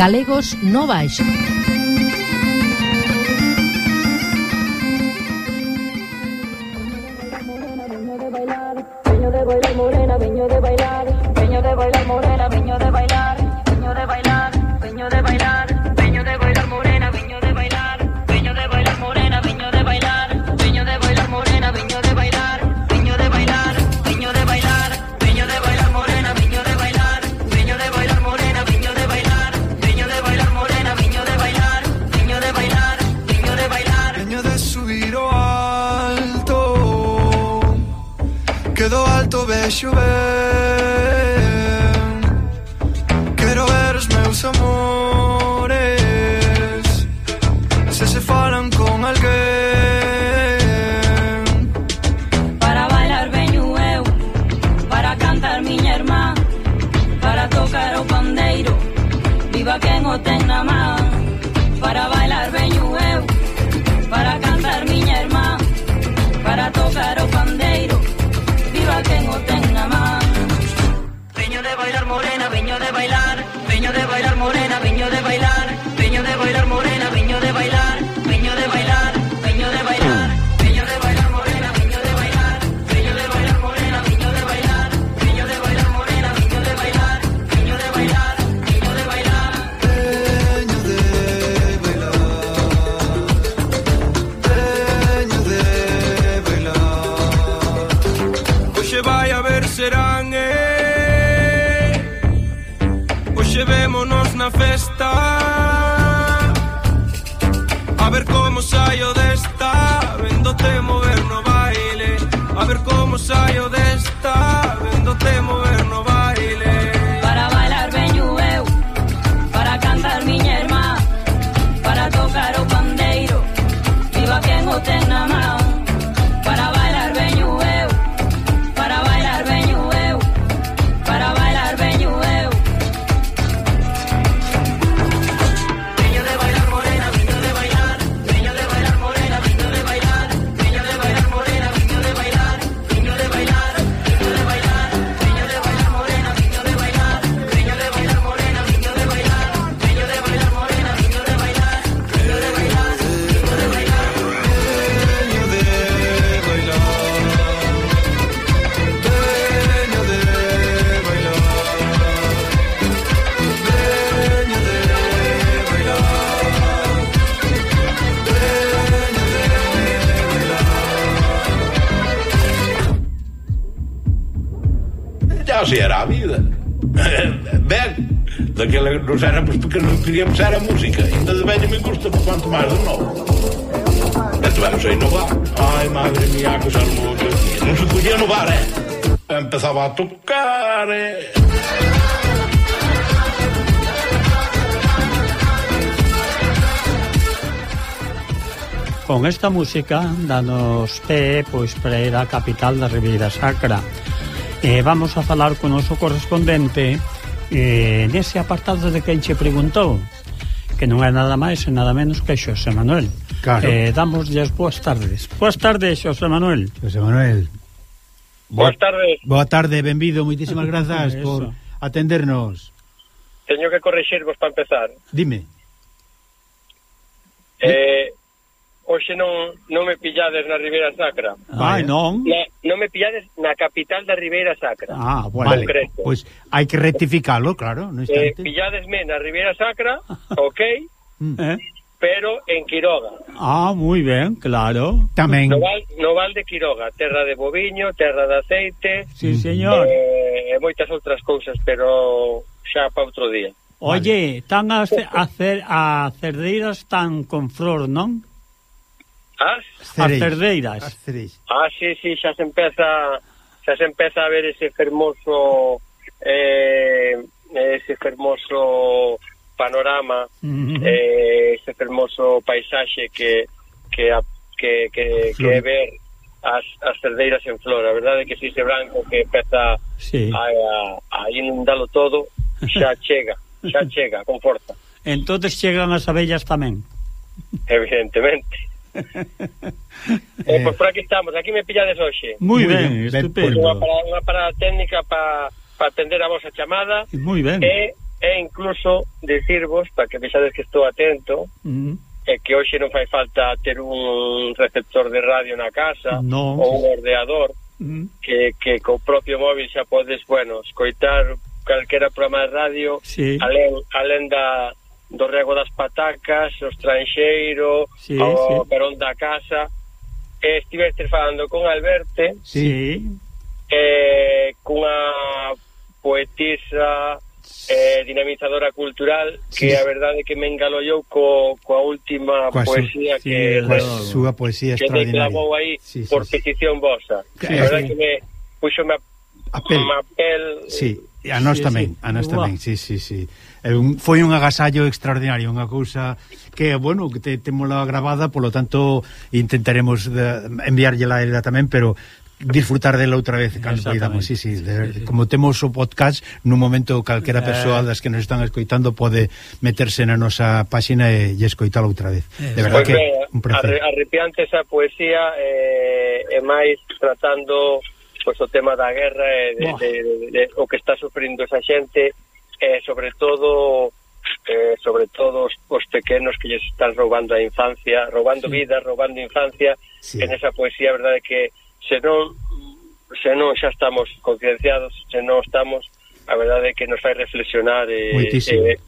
Galegos Novais. na festa. A ver como saio desta Vendote mover no baile. A ver como saio desta Vendote daquela nós éramos pequenos, queríamos era música. Ainda de velho me custa, quanto mais de novo. vamos a inovar. Ai, madre mía, que já não vou Não se podia inovar, é? Empezava a tocar, é? Con esta música danos pé pois para ir á capital da Ribeira Sacra. E vamos a falar con o noso correspondente eh, nese apartado de quen che preguntou que non é nada máis e nada menos que Xosé Manuel. Claro. eh, damos boas tardes. Boas tardes Xosé Manuel. Xosé Manuel. Boas tardes. Boa tarde, benvido, moitísimas grazas por atendernos. Teño que corrixirvos para empezar. Dime. Eh, hoxe non, non me pillades na Ribeira Sacra. Ai, non? Na, non me pillades na capital da Ribeira Sacra. Ah, bueno. Vale. Pois pues hai que rectificarlo, claro, no eh, instante. Eh, pilladesme na Ribeira Sacra, ok, mm. eh? pero en Quiroga. Ah, moi ben, claro. Tamén. No val, no val de Quiroga, terra de boviño, terra de aceite... Sí, señor. Eh, e eh, moitas outras cousas, pero xa para outro día. Oye, tan as, a, cer, a cerdeiras tan con flor, non? Ah? As? Cereis. As cerdeiras. As cereis. Ah, sí, sí, xa se empeza xa se empeza a ver ese fermoso eh, ese fermoso panorama mm -hmm. eh, ese fermoso paisaxe que que, a, que, que, que é ver as, as cerdeiras en flor a verdade é que si ese branco que empeza sí. a, a, a inundalo todo xa chega xa chega con forza entonces chegan as abellas tamén evidentemente eh, pois por aquí estamos, aquí me pillades hoxe. Moi ben, ben, estupendo. Unha parada, unha parada técnica para pa atender a vosa chamada. Moi ben. E, e incluso decirvos, para que vexades que estou atento, mm -hmm. que hoxe non fai falta ter un receptor de radio na casa no. ou un ordeador, mm que, que co propio móvil xa podes, bueno, escoitar calquera programa de radio sí. alén, alén da, do rego das patacas, o estranxeiro, sí, o sí. perón da casa. E estiveste falando con Alberte, sí. eh, cunha poetisa eh, dinamizadora cultural sí. que a verdade que me engalollou co, coa última coa poesía su, que sí, coa súa poesía que declamou aí sí, sí, por sí. petición vosa sí, a verdade sí. que me puxo me a, a pel, a pel sí, a nós sí, tamén, sí. a nós tamén, sí, sí, sí é un, foi un agasallo extraordinario, unha cousa que, bueno, que te, temola grabada, polo tanto intentaremos de, enviarllela a ela tamén, pero disfrutar dela outra vez cando poidamos, sí, sí, de, sí, sí. como temos o podcast, nun momento calquera eh. persoa das que nos están escoitando pode meterse na nosa páxina e, e escoitala outra vez. Eh, de verdad que un placer. Arrepiante esa poesía eh, e máis tratando pois, o tema da guerra e de, de, de, de, o que está sufrindo esa xente e sobre todo eh, sobre todo os, os pequenos que lles están roubando a infancia, roubando sí. vida, roubando infancia, sí. en esa poesía, a verdade que se non se non xa estamos concienciados, se non estamos, a verdade é que nos fai reflexionar e, Moitísimo. e,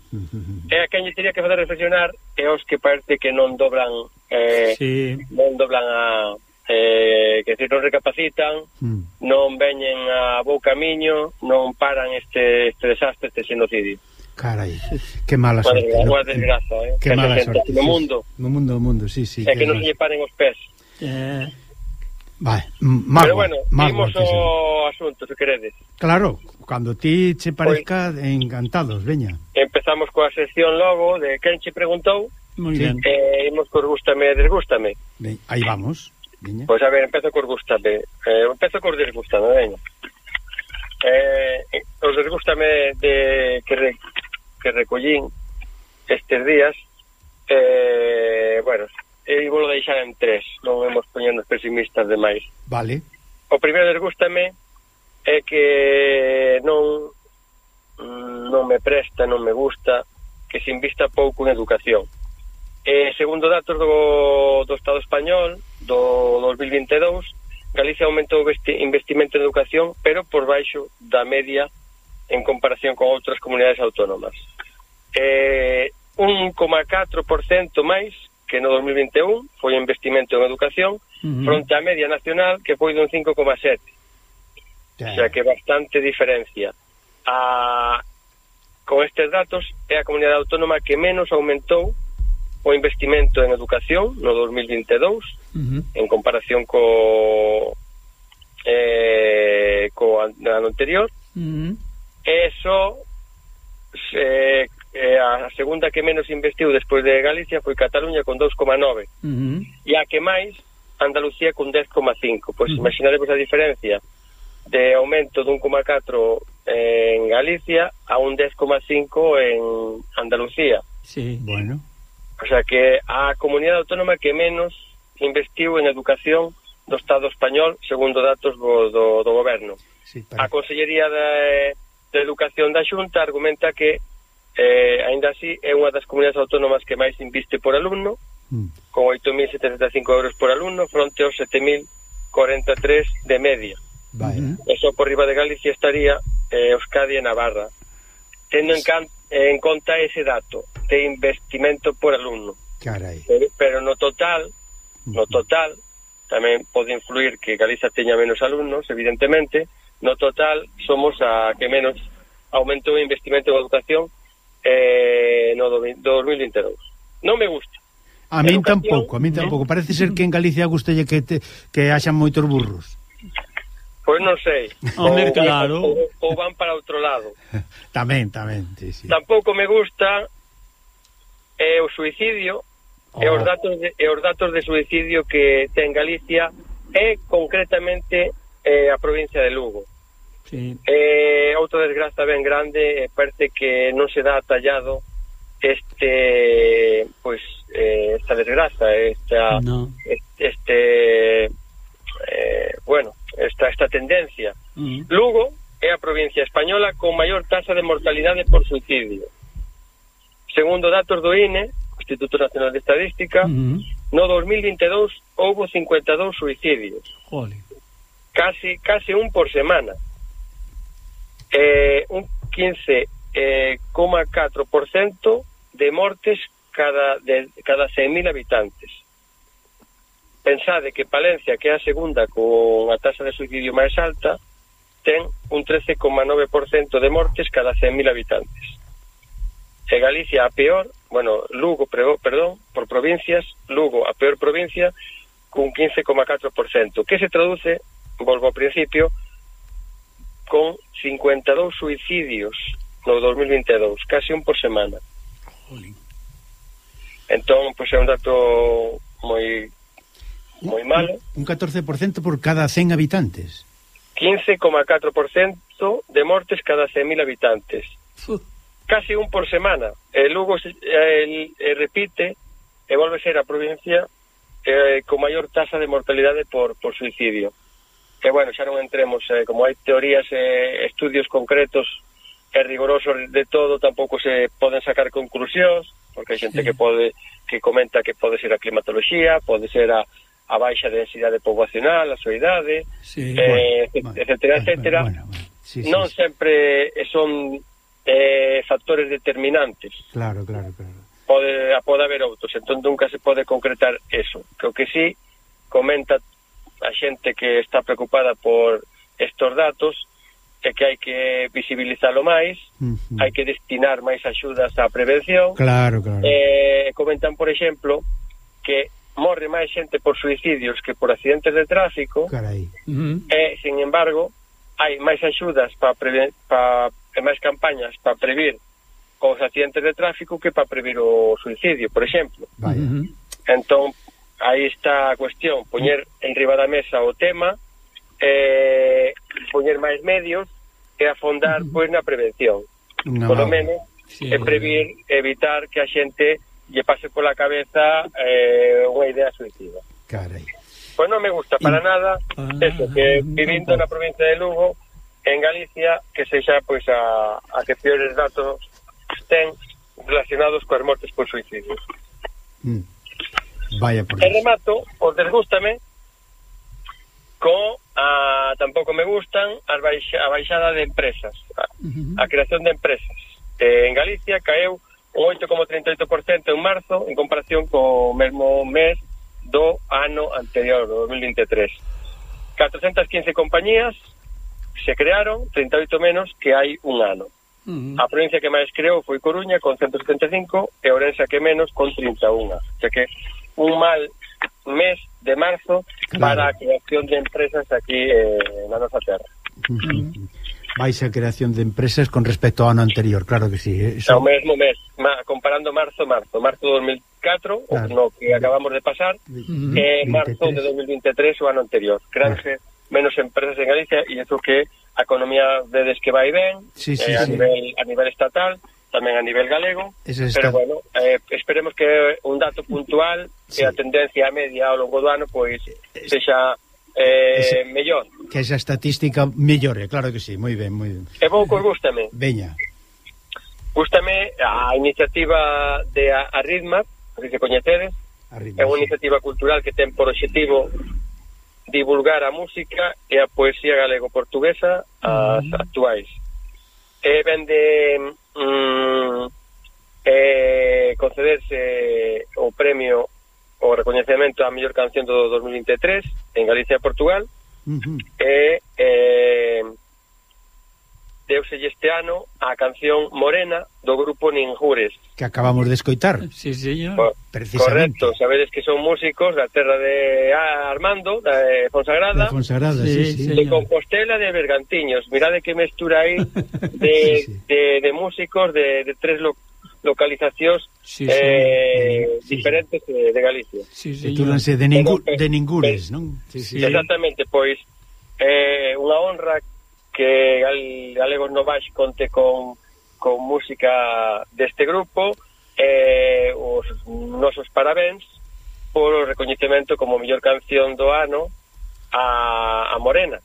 eh, e a quen teria que fazer reflexionar é os que parece que non dobran eh, sí. non dobran a eh, que decir, non recapacitan, mm. non veñen a bo camiño, non paran este, este desastre, este xenocidio. Carai, que mala Madre, sorte. Unha no? desgraza, eh? Que, que mala sorte. No mundo. No mundo, no mundo, sí, sí. É que, non se lle paren os pés. Eh... Vale, magua, Pero bueno, magua, imos ao asunto, se queredes. Claro, cando ti che pois parezca, pues, encantados, veña. Empezamos coa sección logo de quen che preguntou. Muy sí. ben. Eh, imos por gústame, desgústame. Ben, aí vamos. Viña. Pois a ver, empezo cos gustame. Eh, empezo cos desgustame, veña. Eh, os desgustame de que, re, que recollín estes días eh, bueno, e vou deixar en tres, non vemos poñernos pesimistas demais. Vale. O primeiro desgústame é que non non me presta, non me gusta que se invista pouco en educación. Eh, segundo datos do, do Estado español, do 2022 Galicia aumentou o investimento en educación pero por baixo da media en comparación con outras comunidades autónomas. Eh, 1,4% máis que no 2021 foi investimento en educación uh -huh. fronte á media nacional que foi dun 5,7 o sea que bastante diferencia. A, con estes datos é a comunidade autónoma que menos aumentou o investimento en educación no 2022 -huh. en comparación co eh, co ano anterior uh -huh. se, eh, a segunda que menos investiu despois de Galicia foi Cataluña con 2,9 uh -huh. e a que máis Andalucía con 10,5 pois uh -huh. imaginaremos a diferencia de aumento dun 1,4 eh, en Galicia a un 10,5 en Andalucía. Sí, bueno. O sea que a comunidade autónoma que menos investiu en educación do Estado español, segundo datos do, do, do goberno. Sí, para... A Consellería de, de Educación da Xunta argumenta que, eh, aínda así, é unha das comunidades autónomas que máis inviste por alumno, mm. con 8.075 euros por alumno, fronte aos 7.043 de media. Vale. Eso por riba de Galicia estaría eh, Euskadi e Navarra. Tendo en, can, en conta ese dato de investimento por alumno. Carai. Pero, pero no total, No total, tamén pode influir que Galiza teña menos alumnos, evidentemente, no total somos a que menos aumentou o investimento en educación eh, no 2022. Non me gusta. A min tampouco, a min tampouco. Parece ser que en Galicia gustelle que te, que haxan moitos burros. Pois non sei. Home, claro. Ou, ou van para outro lado. tamén, tamén. Sí, sí. Tampouco me gusta eh, o suicidio, Oh. E os datos de, e os datos de suicidio que ten Galicia é concretamente eh, a provincia de Lugo. Sí. Eh, outra desgraza ben grande, parece que non se dá tallado este pois eh, esta desgraza, esta no. este eh, bueno, esta esta tendencia. Mm. Lugo é a provincia española con maior taxa de mortalidade por suicidio. Segundo datos do INE, Instituto Nacional de Estadística, uh -huh. no 2022 houbo 52 suicidios. Jole. Casi casi un por semana. Eh, un 15,4% eh, de mortes cada de, cada 100.000 habitantes. Pensade que Palencia, que é a segunda con a taxa de suicidio máis alta, ten un 13,9% de mortes cada 100.000 habitantes. E Galicia a peor bueno, Lugo, perdón, por provincias, Lugo a peor provincia cun 15,4%, que se traduce, volvo ao principio, con 52 suicidios no 2022, casi un por semana. Jolín. Entón, pois pues, é un dato moi moi malo. Un 14% por cada 100 habitantes. 15,4% de mortes cada 100.000 habitantes. Uf. Casi un por semana. Eh, e logo se, eh, e, eh, repite e volve ser a provincia eh, con maior tasa de mortalidade por, por suicidio. Que, bueno, xa non entremos, eh, como hai teorías e eh, estudios concretos e rigorosos de todo, tampouco se poden sacar conclusións, porque hai xente sí. que pode que comenta que pode ser a climatoloxía, pode ser a, a baixa densidade poblacional, a soidade, sí, eh, bueno, etcétera, bueno, etcétera. Bueno, bueno, bueno. Sí, non sí, sempre son eh, factores determinantes. Claro, claro, claro. Pode, pode haber outros, entón nunca se pode concretar eso. Creo que sí, comenta a xente que está preocupada por estos datos é que hai que visibilizalo máis, uh -huh. hai que destinar máis axudas á prevención. Claro, claro. Eh, comentan, por exemplo, que morre máis xente por suicidios que por accidentes de tráfico. Carai. Uh -huh. E, sin embargo, hai máis axudas para preven para e máis campañas para previr os accidentes de tráfico que para previr o suicidio, por exemplo. Vaya. Entón, aí está a cuestión, poñer en riba da mesa o tema, eh, poñer máis medios e afondar pois na prevención. No. Por lo menos, sí. e previr, evitar que a xente lle pase pola cabeza eh, unha idea suicida. Carai. Pois non me gusta para nada ah, eso, que ah, vivindo ah. na provincia de Lugo en Galicia que sexa pois a, a que peores datos ten relacionados coas mortes por suicidio. Mm. Vaya por e remato, os desgústame co a, tampouco me gustan as baixa, a baixada de empresas, a, a creación de empresas. Eh, en Galicia caeu un 8,38% en marzo en comparación co mesmo mes do ano anterior, do 2023. 415 compañías se crearon 38 menos que hai un ano. Uh -huh. A provincia que máis creou foi Coruña con 175 e Ourense que menos con 31. O sea que un mal mes de marzo claro. para a creación de empresas aquí eh, na nosa terra. Uh -huh. Vais a creación de empresas con respecto ao ano anterior, claro que sí. Eh, eso... O mesmo mes, ma, comparando marzo-marzo. Marzo de 2004, claro. o no, que acabamos de pasar, uh e eh, marzo 23. de 2023, o ano anterior. Granxe... Claro menos empresas en Galicia e iso que a economía vedes que vai ben sí, sí, eh, a, sí. nivel, a nivel estatal tamén a nivel galego Eso está. pero bueno, eh, esperemos que un dato puntual sí. e a tendencia media ao longo do ano pois sexa eh, esa, mellor que esa estatística mellore, claro que sí, moi ben, moi ben e pouco gústame veña Gústame a iniciativa de Arritma que se coñecedes é unha iniciativa cultural que ten por objetivo divulgar a música e a poesía galego-portuguesa as actuais. E vende mm, eh, concederse o premio o recoñecemento á mellor canción do 2023 en Galicia e Portugal uh -huh. e eh, meteuselle este ano a canción Morena do grupo Ninjures. Que acabamos de escoitar. Sí, señor. Co Precisamente. Correcto, sabedes que son músicos da terra de Armando, da de Fonsagrada. De Fonsagrada, sí, sí, sí De Compostela de Bergantiños. Mirade que mestura aí de, sí, sí. de, de músicos de, de tres lo, localizacións sí, eh, sí, diferentes sí. de Galicia. Sí, sí, Titúlanse de, ningu, de Ningures, non? Sí, sí. Exactamente, pois eh, unha honra que Gal, Galegos Novais conte con, con música deste grupo e eh, os nosos parabéns por o recoñecemento como mellor canción do ano a, a Morena.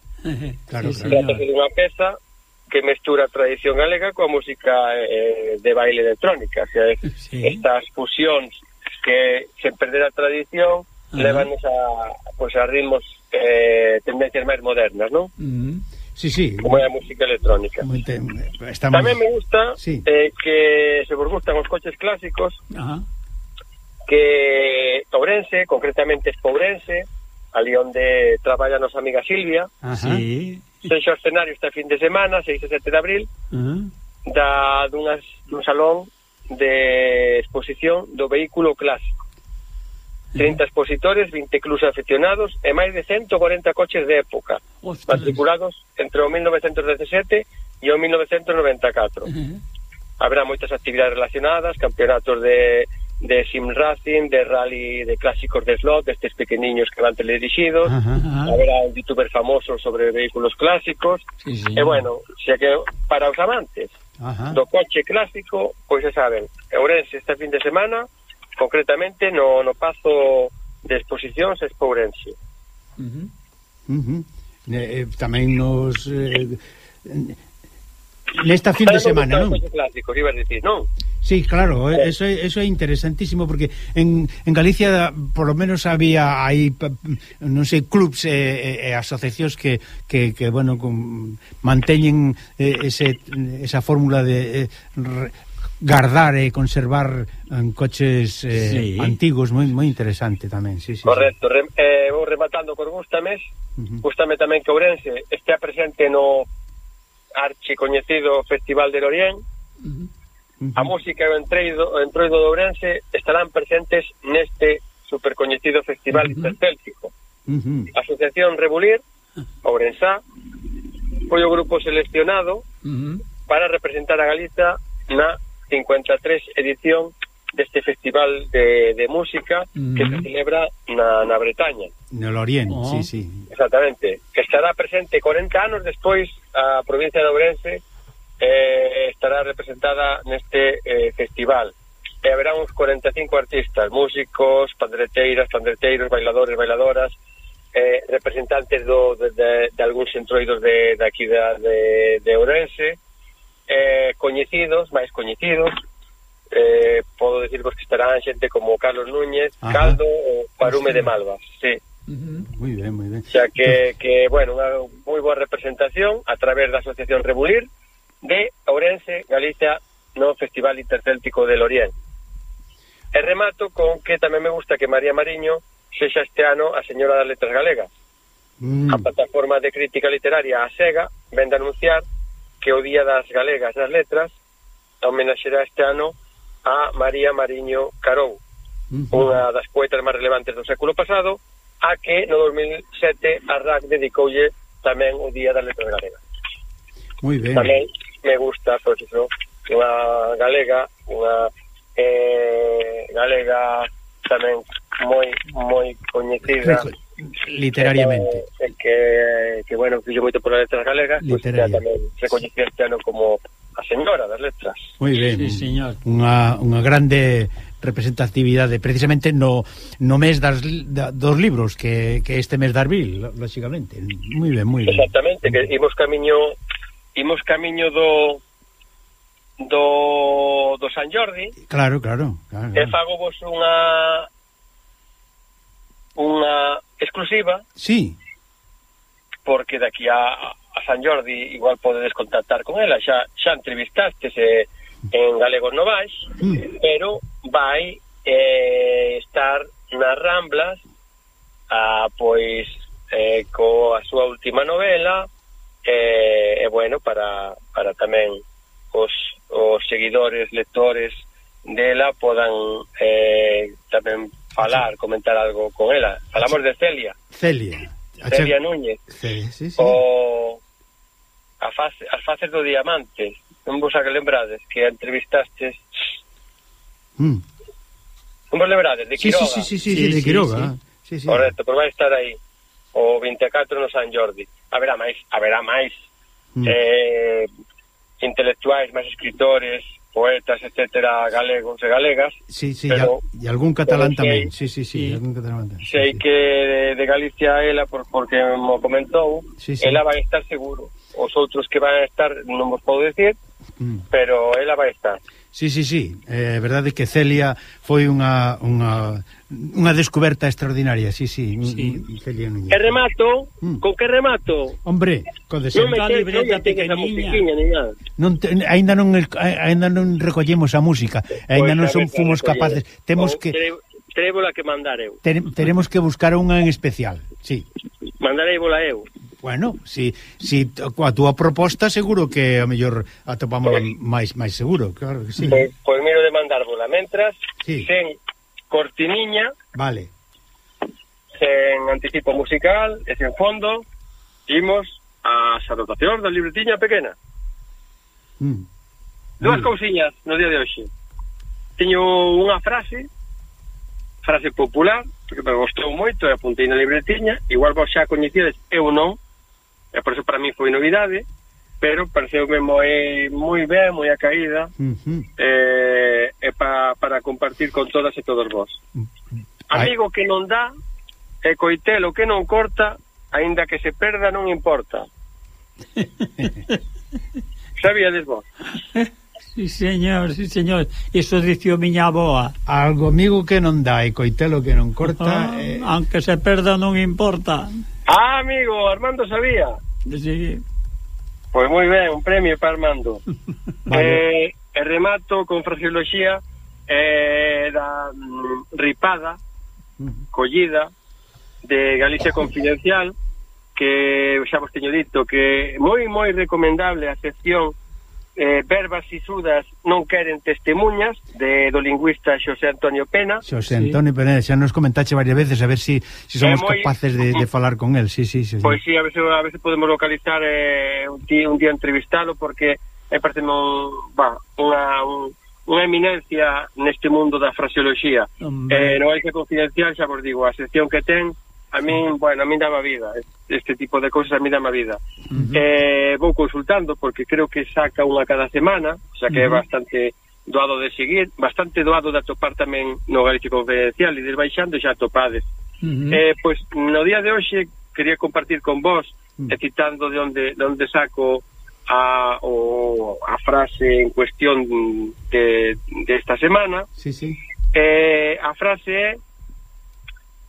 claro, sí, claro. Trátase dunha peza que mestura a tradición galega coa música eh, de baile electrónica. O sea, sí. Estas fusións que se perder a tradición levanos a, pues, a ritmos eh, tendencias máis modernas, non? Uh -huh sí, sí. como é a música electrónica. Moite. Tamén me gusta sí. eh, que se vos gustan os coches clásicos, Ajá. que Ourense, concretamente Espourense, ali onde traballa nosa amiga Silvia, Ajá. sí. o escenario este fin de semana, 6 e 7 de abril, Ajá. da dunhas, dun salón de exposición do vehículo clásico. 30 expositores, 20 clubs aficionados e máis de 140 coches de época, Ostras. matriculados entre o 1917 e o 1994. Uh -huh. Habrá moitas actividades relacionadas, campeonatos de, de sim racing, de rally, de clásicos de slot, destes pequeniños que van teledirixidos, uh -huh. habrá un youtuber famoso sobre vehículos clásicos, sí, sí. e bueno, xa que para os amantes Ajá. do coche clásico, pois xa saben, Ourense este fin de semana, concretamente no, no Pazo de Exposicións Expourense. Uh -huh. Uh -huh. Eh, eh, tamén nos... Eh, nesta fin de semana, non? clásicos, ibas a dicir, non? Sí, claro, eh, eh. eso, eso é interesantísimo porque en, en Galicia por lo menos había aí non sei, clubs e, e, e asociacións que, que, que bueno, con, manteñen eh, ese, esa fórmula de eh, re, gardar e conservar en coches eh, sí. antigos moi moi interesante tamén, sí, sí. Correcto, sí. Re, eh, vou rematando con Gustames. Uh -huh. Tamén que Ourense estea presente no archi coñecido Festival del Oriente. Uh -huh. Uh -huh. A música e o entroido, o entroido de Ourense estarán presentes neste supercoñecido Festival uh -huh. Intercéltico. Uh -huh. Asociación Rebulir Ourensá foi o grupo seleccionado uh -huh. para representar a Galiza na 53 edición deste festival de, de música uh -huh. que se celebra na, na Bretaña. No Oriente, oh. sí, sí. Exactamente. Que estará presente 40 anos despois a provincia de Ourense eh, estará representada neste eh, festival. E haberá uns 45 artistas, músicos, pandreteiras, pandreteiros, bailadores, bailadoras, eh, representantes do, de, de, de algúns entroidos de, de aquí da, de, de Ourense, eh, coñecidos, máis coñecidos, eh, podo decirvos que estarán xente como Carlos Núñez, Ajá. Caldo ou Parume sí. de Malvas, sí. Uh -huh. Muy ben, muy ben. O sea que, que bueno, unha moi boa representación a través da Asociación Rebulir de Ourense, Galicia, no Festival Intercéltico del Oriente. E remato con que tamén me gusta que María Mariño sexa este ano a señora das letras galegas. Mm. A plataforma de crítica literaria a SEGA vende anunciar que o Día das Galegas das Letras, homenaxerá este ano a María Mariño Carou, uh -huh. unha das poetas máis relevantes do século pasado, a que no 2007 a RAC dedicoulle tamén o Día das Letras Galegas. Moi ben. Tamén me gusta, pois iso, unha galega, unha eh, galega tamén moi moi coñecida. Recoy literariamente. que, que, que bueno, fixo moito por letras galegas pois pues, tamén recoñecía este ano como a señora das letras. Moi ben, sí, señor. Unha, unha grande representatividade precisamente no, no mes das, da, dos libros que, que este mes de abril lógicamente, moi ben, moi ben. Exactamente, que imos camiño imos camiño do do, do San Jordi. Claro, claro, claro, claro. e fago vos unha unha exclusiva. Sí. Porque daqui a, a San Jordi igual podedes contactar con ela, xa xa entrevistaste se en Galego Novais, mm. pero vai eh, estar nas Ramblas a pois eh, coa súa última novela eh, e eh, eh, bueno para, para tamén os, os seguidores, lectores dela podan eh, tamén falar, comentar algo con ela. Falamos de Celia. Celia. Celia Núñez. Sí, sí, sí. O a fase, as faces do diamante. Non vos a que lembrades que entrevistastes... Mm. Non vos lembrades, de Quiroga. Sí, sí, sí, sí, sí, sí de Quiroga. Sí, sí. sí, Correcto, por vai estar aí o 24 no San Jordi. Haberá máis, haberá máis mm. eh, intelectuais, máis escritores, poetas, etcétera, galegos e galegas. Sí, sí, pero, y, y algún catalán tamén. Sei, sí, sí, sí, y, algún catalán tamén. Sei sí, que de, de Galicia ela por, porque mo comentou, sí, sí. ela vai estar seguro. Os outros que van a estar non vos podo decir, mm. pero ela vai estar. Sí, sí, sí, eh, é eh, verdade que Celia foi unha, unha, unha descoberta extraordinaria, sí, sí, sí. Celia Núñez. Que remato? Mm. Con que remato? Hombre, con de no libreta pequeniña. Non te, ainda non ainda non recollemos a música, Aínda pues, non son fomos capaces, temos que Trébola que mandar eu. Teremos que buscar unha en especial, sí. Mandarei bola eu. Bueno, si, si a túa proposta seguro que a mellor atopámola pues, máis máis seguro, claro que sí. Pois, pois miro de mandar bola. mentras sí. sen cortiniña. Vale. Sen anticipo musical e sen fondo imos ás anotacións da libretiña pequena. Mm. Duas mm. cousiñas no día de hoxe. Teño unha frase frase popular, porque me gostou moito e apuntei na libretiña, igual vos xa coñecides, eu non, E por eso para mí foi novidade, pero pareceume moi moi ben, moi a caída, uh -huh. eh, e pa, para compartir con todas e todos vós. Amigo que non dá, e coitelo que non corta, aínda que se perda non importa. Sabíades vos? Sí, señor, sí, señor. Iso dicio miña aboa. Algo amigo que non dá e coitelo que non corta... Ah, eh... Aunque se perda non importa. Ah, amigo, Armando sabía. Sí. Pois moi ben, un premio para Armando. vale. eh, remato con fraseoloxía eh, da mm, ripada collida de Galicia Confidencial que xa vos teño dito que moi moi recomendable a sección eh, verbas sisudas non queren testemunhas de, do lingüista Xosé Antonio Pena. Xosé Antonio. Pena, xa nos comentache varias veces a ver si, si somos moi... capaces de, de falar con él. Sí, sí, sí, sí. Pois sí, a ver se, a ver se podemos localizar eh, un, día, un día entrevistalo porque eh, parece un, bah, unha, un, unha eminencia neste mundo da fraseoloxía. Hombre. Eh, non hai que confidencial, xa vos digo, a sección que ten a min, bueno, a min dama vida, este tipo de cousas a min dama vida. Uh -huh. eh, vou consultando porque creo que saca unha cada semana, o sea que uh -huh. é bastante doado de seguir, bastante doado de atopar tamén no Galicia Confidencial e desbaixando xa atopades. Uh -huh. eh, pois no día de hoxe quería compartir con vos, uh -huh. citando de onde, de onde saco a, o, a frase en cuestión de, de esta semana. Sí, sí. Eh, a frase é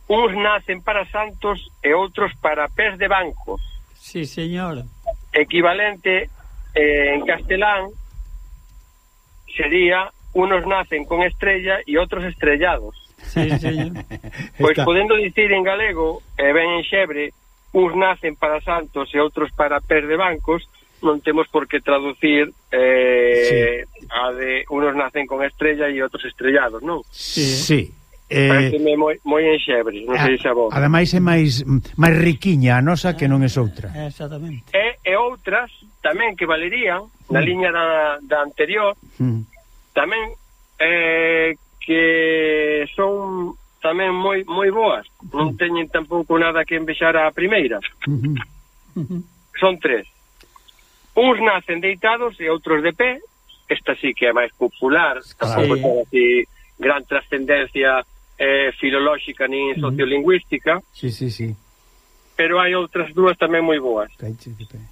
Uns nacen para santos e outros para pés de bancos. Sí, señor. Equivalente eh, en castelán sería unos nacen con estrella e outros estrellados. Sí, señor. pois Está. podendo dicir en galego, e eh, ben en xebre, uns nacen para santos e outros para pés de bancos, non temos por que traducir eh, sí. a de unos nacen con estrella e outros estrellados, non? Sí. sí. Eh, Pareceme moi, moi enxebre, non sei se a vos. Ademais é máis máis riquiña a nosa que non é outra. Eh, exactamente. E, e outras tamén que valerían na mm. liña da, da anterior, mm. tamén eh, que son tamén moi moi boas. Non mm. teñen tampouco nada que envexar a primeira. Mm-hmm. Mm-hmm. Son tres. Uns nacen deitados e outros de pé. Esta sí que é máis popular, claro. tampouco ten así gran trascendencia eh, filolóxica nin sociolingüística. Sí, sí, sí. Pero hai outras dúas tamén moi boas.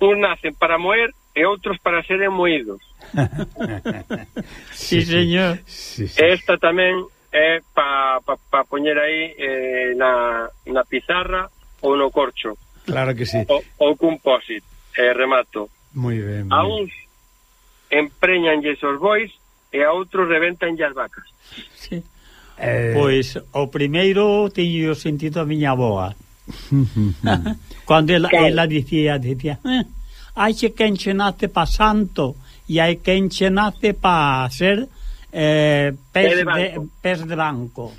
Un nacen para moer e outros para seren moídos. sí, sí, señor. Sí, sí. Esta tamén é para pa, pa poñer aí eh, na, na pizarra ou no corcho. Claro que sí. O, o compósit, eh, remato. Moi ben. A uns empreñanlle os bois e a outros reventanlle as vacas. Sí. Eh... Pois o primeiro teño sentido a miña avoa. Cando ela, ela dicía, dicía, eh, hai que enche nace pa santo e hai quen enche nace pa ser eh, pez, de banco. De, pez de banco.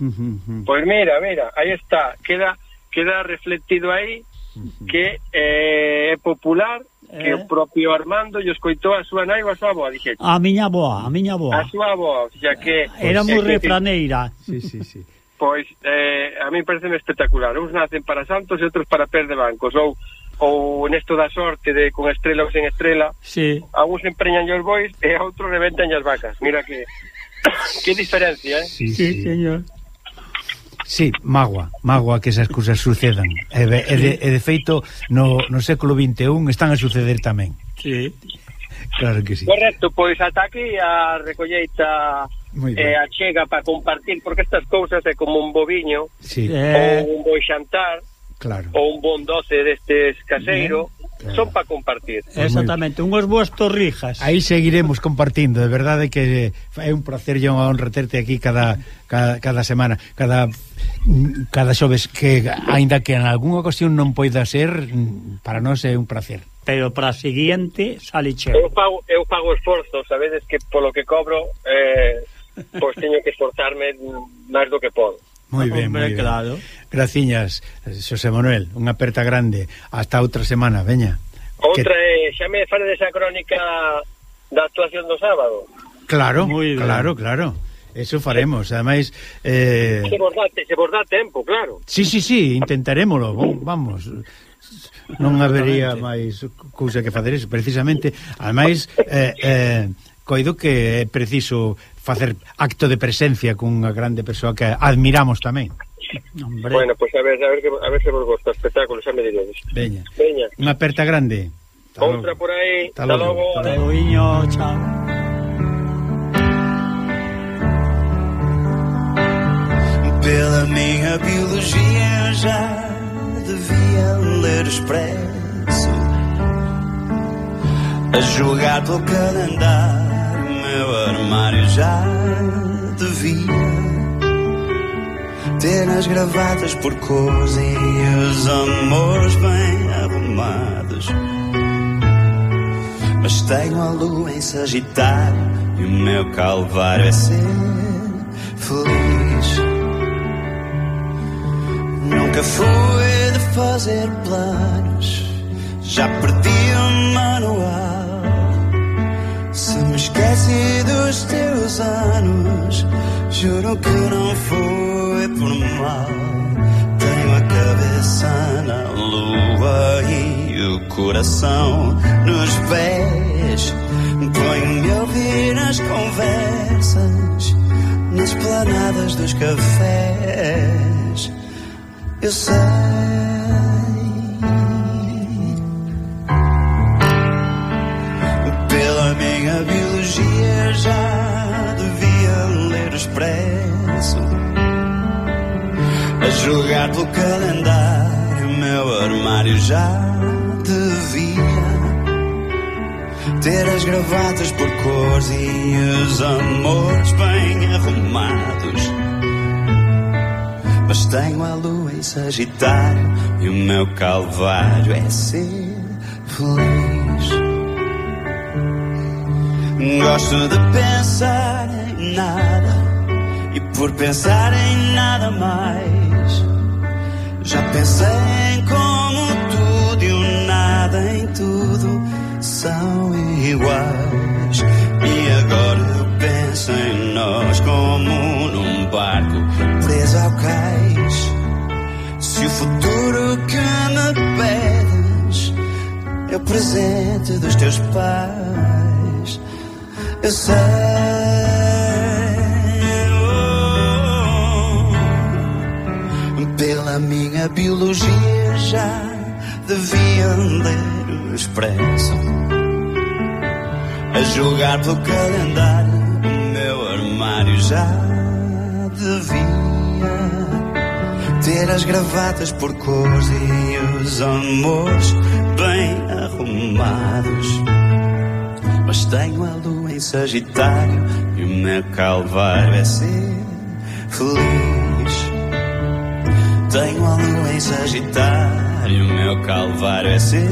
Pois mira, mira, aí está, queda queda reflectido aí que eh, é popular que o eh? propio Armando lle escoitou a súa nai ou a súa avó, dixete. A miña avoa, a miña avoa. A súa avó, sea que... Ah, era eh, moi refraneira. Sí, sí, sí. Pois, eh, a mí parece espectacular. Uns nacen para santos e outros para per de bancos. Ou ou nesto da sorte de con estrela ou sen estrela, sí. a uns empreñan os bois e a outros reventan as vacas. Mira que que diferencia, eh? Sí, sí, sí. señor. Sí, magua, magua que esas cousas sucedan. E, e, de, e de feito, no, no século XXI están a suceder tamén. Sí. Claro que sí. Correcto, pois ata aquí a recolleita e eh, a chega para compartir, porque estas cousas é como un boviño, sí. eh... ou un boi xantar, claro. ou un bon doce destes caseiro, Bien son para compartir. Exactamente, unhas boas torrijas. Aí seguiremos compartindo, de verdade que eh, é un placer e unha honra terte aquí cada, cada, cada semana, cada cada xoves que aínda que en algunha ocasión non poida ser, para nós é un placer. Pero para a seguinte sale cheo. Eu pago, eu pago esforzo, sabedes que polo que cobro eh, pois teño que esforzarme máis do que podo. Moi ben, moi ben. Claro. Graciñas, Xosé Manuel, unha aperta grande. Hasta outra semana, veña. Outra que... é, xa me fale desa crónica da actuación do sábado. Claro, claro, claro. Eso faremos, ademais eh... se, vos dá, se vos dá tempo, claro Sí, sí, sí, intentaremoslo Vamos Non habería máis cousa que facer eso Precisamente, ademais eh, eh, Coido que é preciso Facer acto de presencia Cunha grande persoa que admiramos tamén Hombre. Bueno, pois pues a ver, a ver, a ver se vos gusta o espectáculo, xa me diredes. Veña. Veña. Unha aperta grande. Ta Outra por aí. Hasta logo. Hasta logo, iño. Chao. Pela minha biologia já devia ler expresso A julgar pelo calendário Meu armário já devia ter as gravatas por cores e os amores bem arrumados. Mas tenho a lua em Sagitário e o meu calvário é ser feliz. Nunca fui de fazer planos, já perdi o manual. Se me esqueci dos teus anos, juro que não foi Tenho a cabeça na lua e o coração nos pés. Ponho-me a ouvir nas conversas, nas planadas dos cafés. Eu sei. Pela minha biologia já devia ler o expresso. Julgar pelo calendário, meu armário já devia ter as gravatas por cores e os amores bem arrumados. Mas tenho a lua em Sagitário e o meu calvário é ser feliz. Gosto de pensar em nada e por pensar em nada mais. Já pensei em como tudo e o nada em tudo são iguais. E agora eu penso em nós como num barco preso ao cais. Se o futuro que me pedes é o presente dos teus pais, eu sei. Pela minha biologia já devia ler o expresso. A julgar pelo calendário, o meu armário já devia ter as gravatas por cores e os amores bem arrumados. Mas tenho a lua em Sagitário e o meu calvário é ser feliz. Tenho a lua em Sagitário meu calvário é ser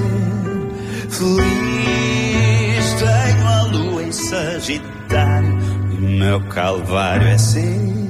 feliz. Tenho a lua em Sagitário meu calvário é ser.